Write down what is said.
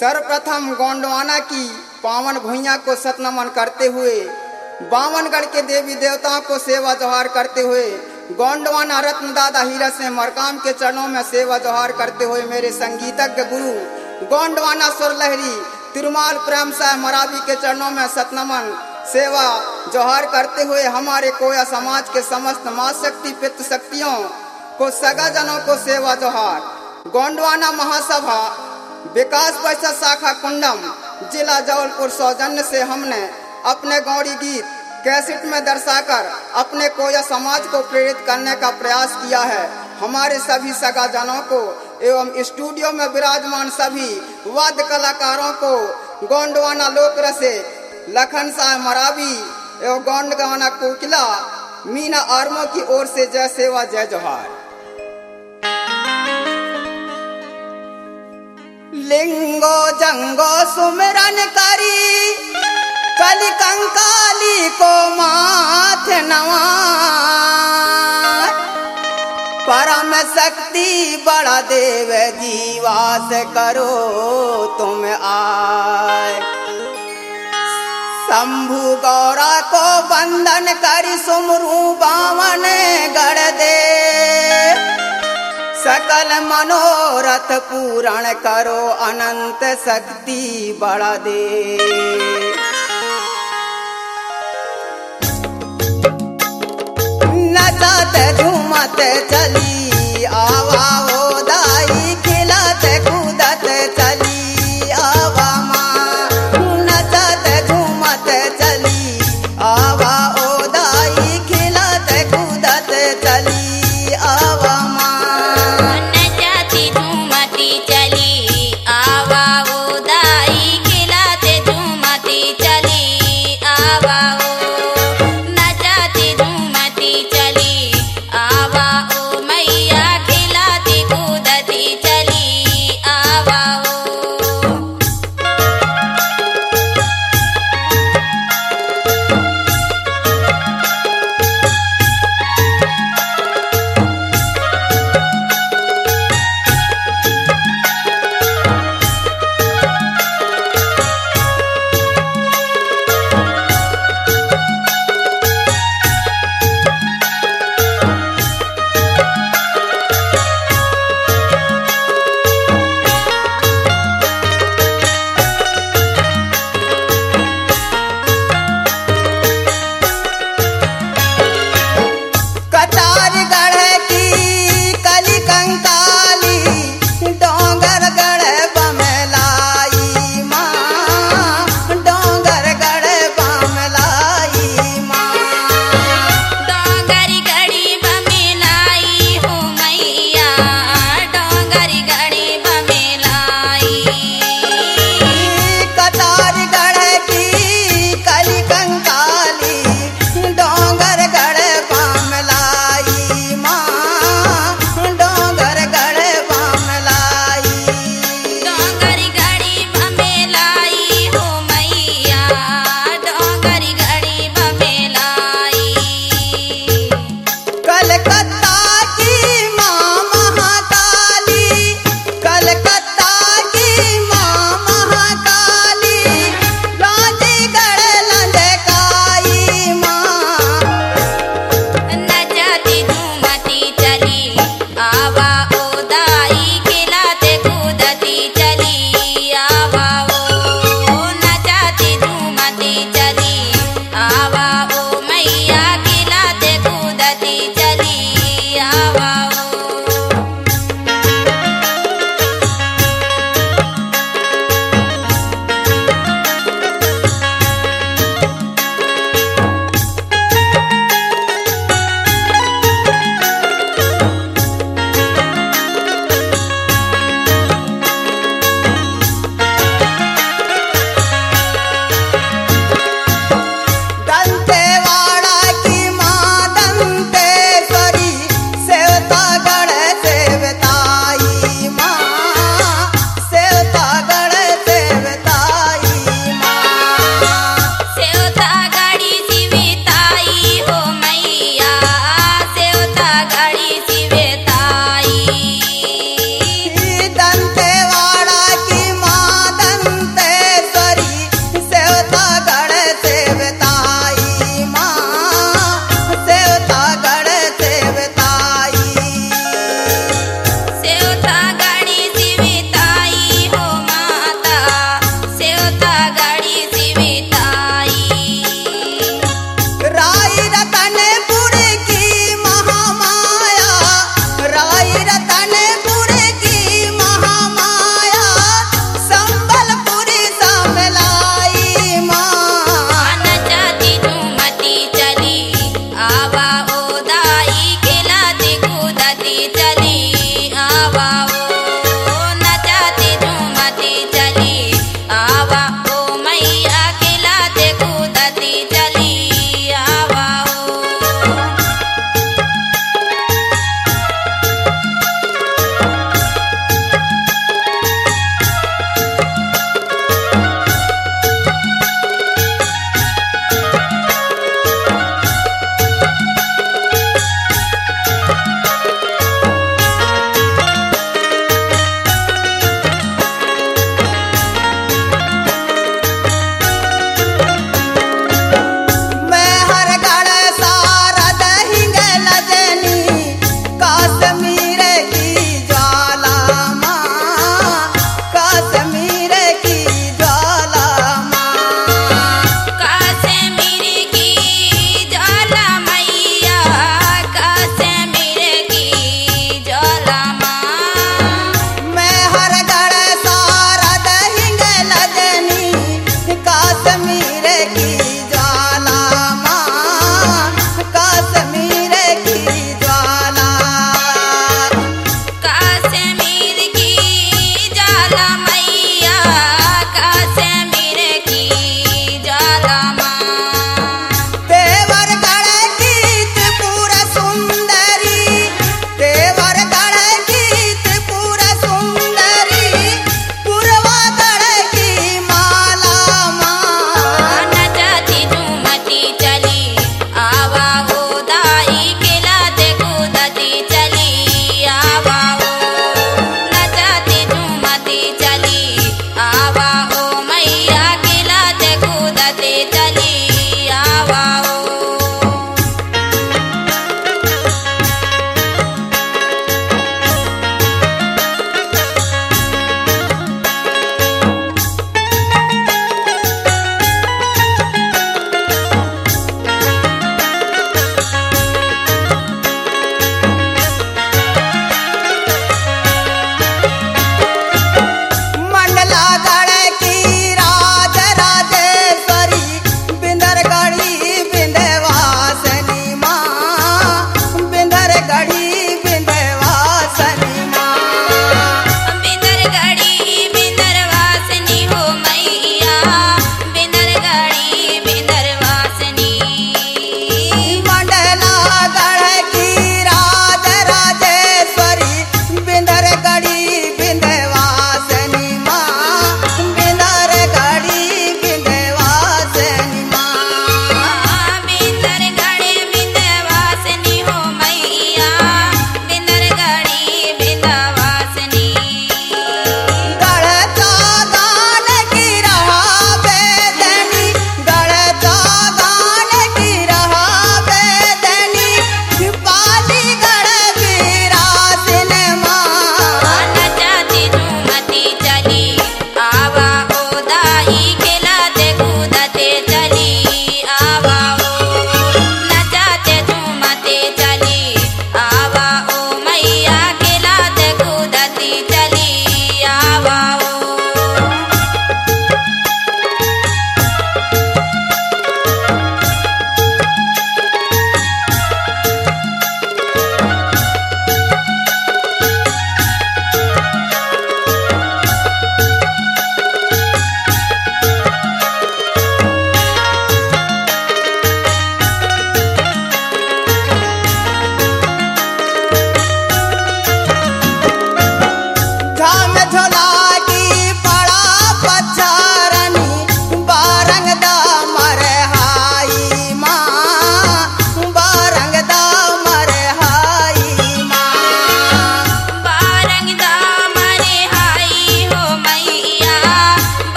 सर्वप्रथम गोंडवाना की पावन भुइया को सतनमन करते हुए, बावनगढ़ के देवी देवताओं को सेवा जोहार करते हुए, गोंडवाना रत्न दादा हीरा से मरकाम के चरणों में सेवा जोहार करते हुए मेरे संगीतज्ञ गुरु, गोंडवाना सुर लहरी तिरुमाल प्रेम साह मरावी के चरणों में सतनमन सेवा जोहार करते हुए हमारे कोया समाज के समस्त माँ शक्ति पित्त शक्तियों को सगा जनों को सेवा जोहार। गोंडवाना महासभा विकास परिषद शाखा कुंडम, जिला जबलपुर सौजन्य से हमने अपने गौरी गीत कैसेट में दर्शाकर अपने कोया समाज को प्रेरित करने का प्रयास किया है। हमारे सभी सगा जनों को, एवं स्टूडियो में विराजमान सभी वाद्य कलाकारों को, गोंडवाना लोक रसे लखन शाह मरावी, एवं गोंडवाना कोकिला, मीना आर्मो की ओर से जय सेवा, जय जोहार। लिंगो जंगो सुमरन करी। कल कंकाली को माथ नवा परम शक्ति बड़ा देव जीवास करो तुम आए शंभु गौरा को बंधन कर, सुमरू बावन दे सकल मनोरथ पूरण करो अनंत शक्ति बड़ा दे। नचत झूमत चली आवा